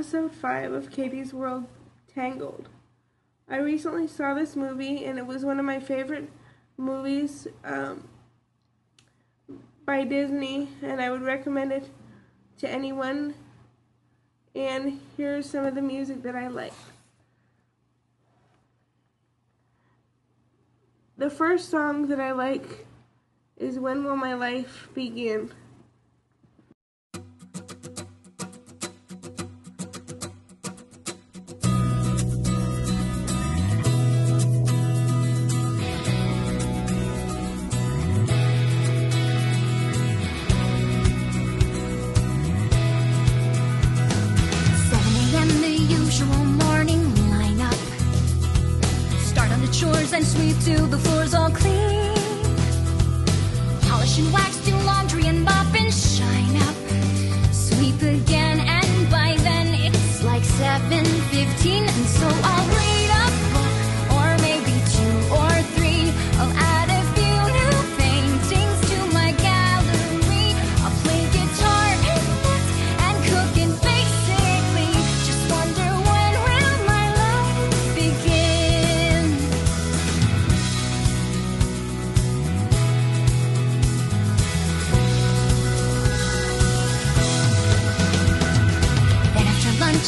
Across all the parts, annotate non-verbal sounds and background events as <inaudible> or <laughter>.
episode 5 of Katie's World Tangled. I recently saw this movie, and it was one of my favorite movies um, by Disney, and I would recommend it to anyone. And here's some of the music that I like. The first song that I like is When Will My Life Begin? Till the floor's all clean.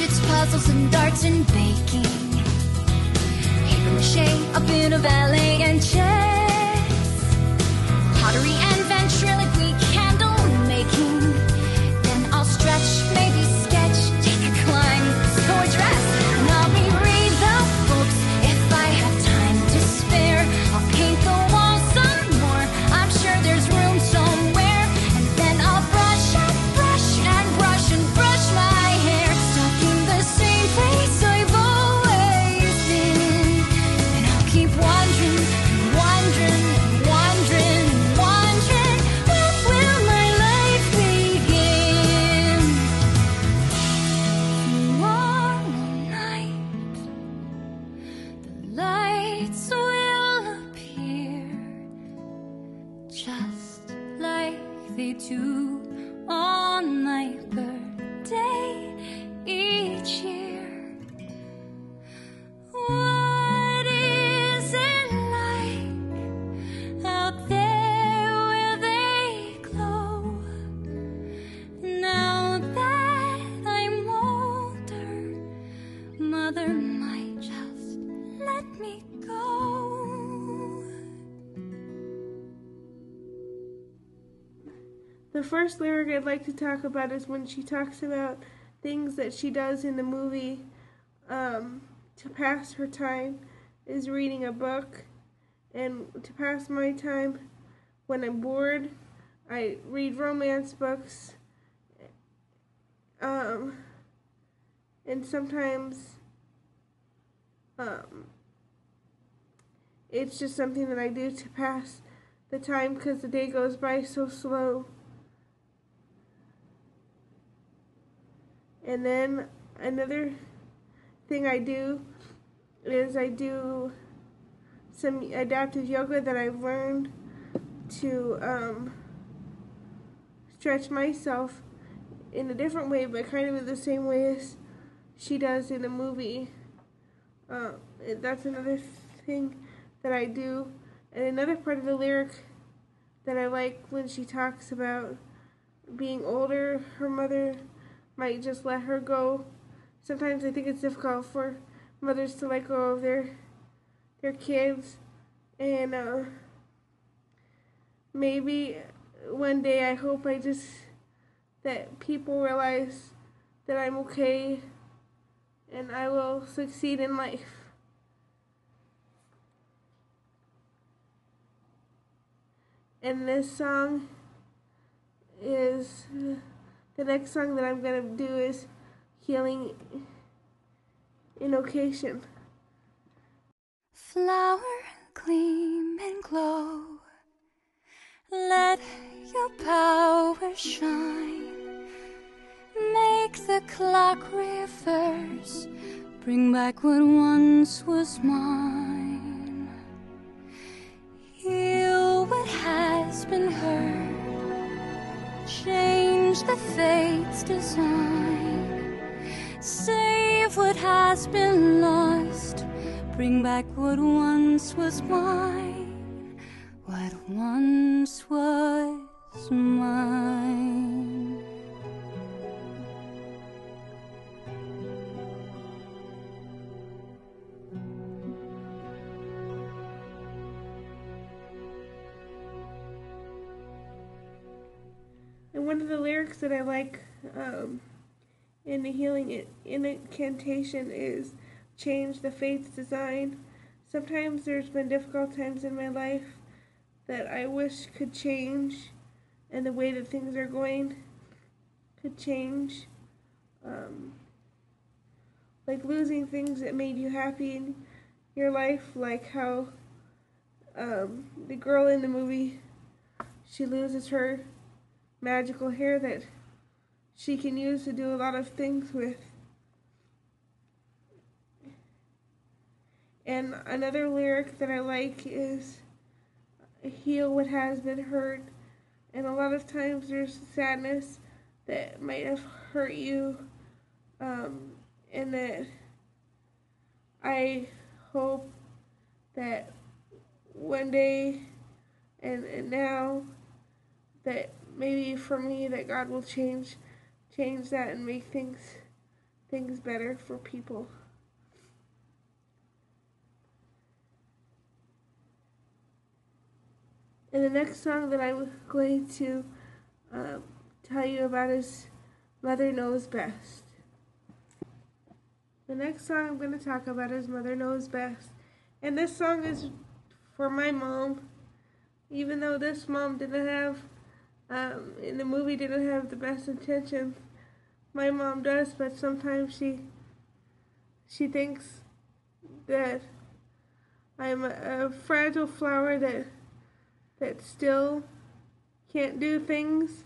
It's puzzles and darts and baking. Paper mache, a bit of ballet and chess. Pottery and The first lyric I'd like to talk about is when she talks about things that she does in the movie um, to pass her time is reading a book, and to pass my time when I'm bored, I read romance books. Um, and sometimes um, it's just something that I do to pass the time because the day goes by so slow. And then another thing I do is I do some adaptive yoga that I've learned to um, stretch myself in a different way, but kind of in the same way as she does in the movie. Uh, that's another thing that I do. And another part of the lyric that I like when she talks about being older, her mother might just let her go. Sometimes I think it's difficult for mothers to let go of their their kids, and uh, maybe one day I hope I just that people realize that I'm okay and I will succeed in life. And this song is the next song that I'm gonna do is Healing Incantation. Flower gleam and glow. Let your power shine. Make the clock reverse. Bring back what once was mine. Fate's design. Save what has been lost. Bring back what once was mine. What once was mine. One of the lyrics that I like um, in the healing incantation is change the fate's design. Sometimes there's been difficult times in my life that I wish could change, and the way that things are going could change. Um, like losing things that made you happy in your life, like how um, the girl in the movie she loses her magical hair that she can use to do a lot of things with. And another lyric that I like is heal what has been hurt. And a lot of times there's sadness that might have hurt you. Um, and that I hope that one day and, and now that maybe for me that God will change change that and make things things better for people. And the next song that I'm going to uh, tell you about is Mother Knows Best. The next song I'm going to talk about is Mother Knows Best. And this song is for my mom, even though this mom didn't have um, in the movie didn't have the best intentions. My mom does, but sometimes she she thinks that I'm a, a fragile flower that that still can't do things,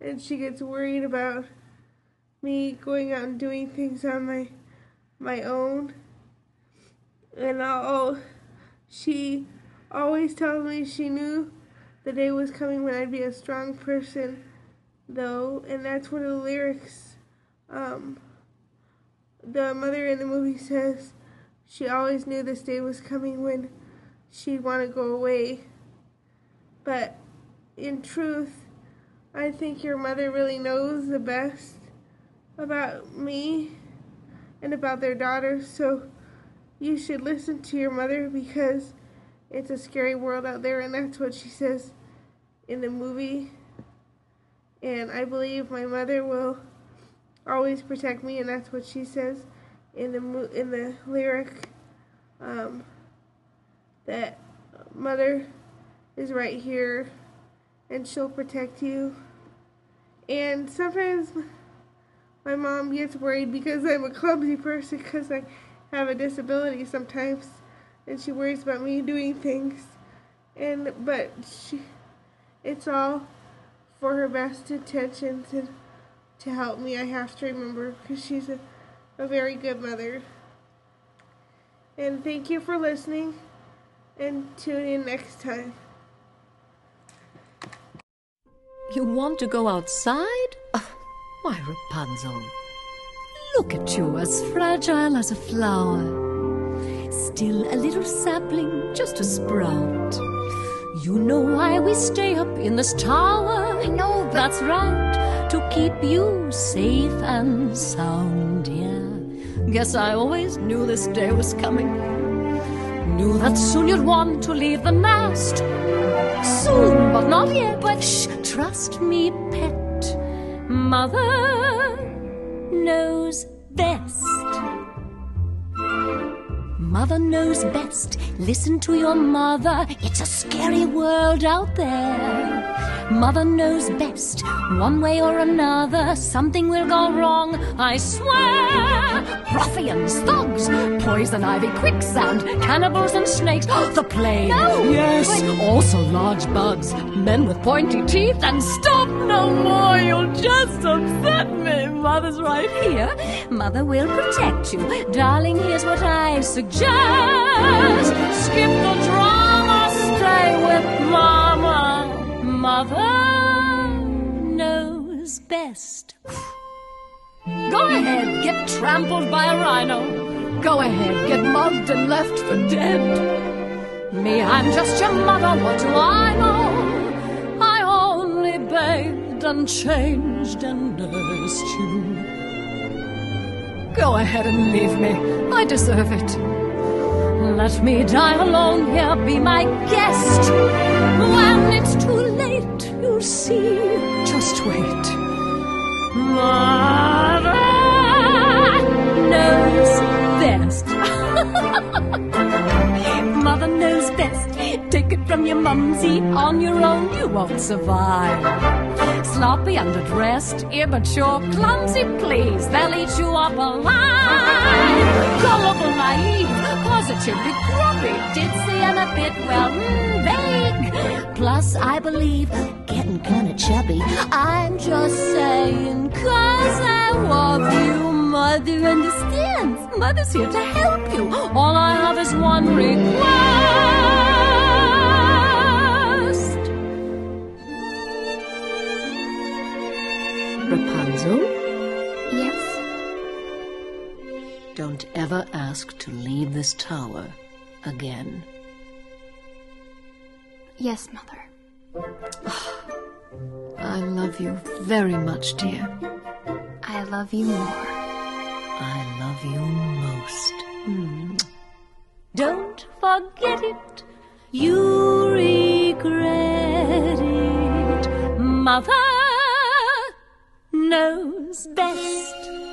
and she gets worried about me going out and doing things on my my own. And I'll, she always tells me she knew the day was coming when I'd be a strong person, though, and that's one of the lyrics. Um, the mother in the movie says she always knew this day was coming when she'd want to go away. But in truth, I think your mother really knows the best about me and about their daughter, so you should listen to your mother because it's a scary world out there, and that's what she says in the movie. And I believe my mother will always protect me, and that's what she says in the in the lyric. Um, that mother is right here, and she'll protect you. And sometimes my mom gets worried because I'm a clumsy person because I have a disability sometimes and she worries about me doing things. And but she it's all for her best intentions and to help me. I have to remember because she's a, a very good mother. And thank you for listening and tune in next time. You want to go outside? Oh, my Rapunzel. Look at you as fragile as a flower Still a little sapling, just a sprout. You know why we stay up in this tower? I know that's right, to keep you safe and sound, dear. Guess I always knew this day was coming. Knew that soon you'd want to leave the nest. Soon, but not yet. But shh, trust me, pet. Mother knows best. Mother knows best. Listen to your mother. It's a scary world out there. Mother knows best. One way or another, something will go wrong, I swear. Ruffians, thugs, poison ivy, quicksand, cannibals and snakes. <gasps> the plague. No, yes, also large bugs. Men with pointy teeth and stop no more. You'll just upset me. Mother's right here. Mother will protect you. Darling, here's what I suggest. Skip the drama, stay with Mama. Mother knows best. Go ahead, get trampled by a rhino. Go ahead, get mugged and left for dead. Me, I'm just your mother, what do I know? I only bathed and changed and nursed you. Go ahead and leave me, I deserve it. Let me die alone here, be my guest. When it's too late, see. Just wait. Mother knows best. <laughs> Mother knows best. Take it from your mumsy. On your own, you won't survive. Sloppy, underdressed, immature, clumsy, please. They'll eat you up alive. Gullible, naive, positively grubby, ditzy, and a bit, well, mm, vague. Plus, I believe, getting kinda chubby. I'm just saying, cause I love you. Mother understands. Mother's here to help you. All I have is one request. Rapunzel, Yes? don't ever ask to leave this tower again. Yes, Mother. <sighs> I love you very much, dear. I love you more. I love you most. Mm. Don't forget it. You regret it. Mother knows best.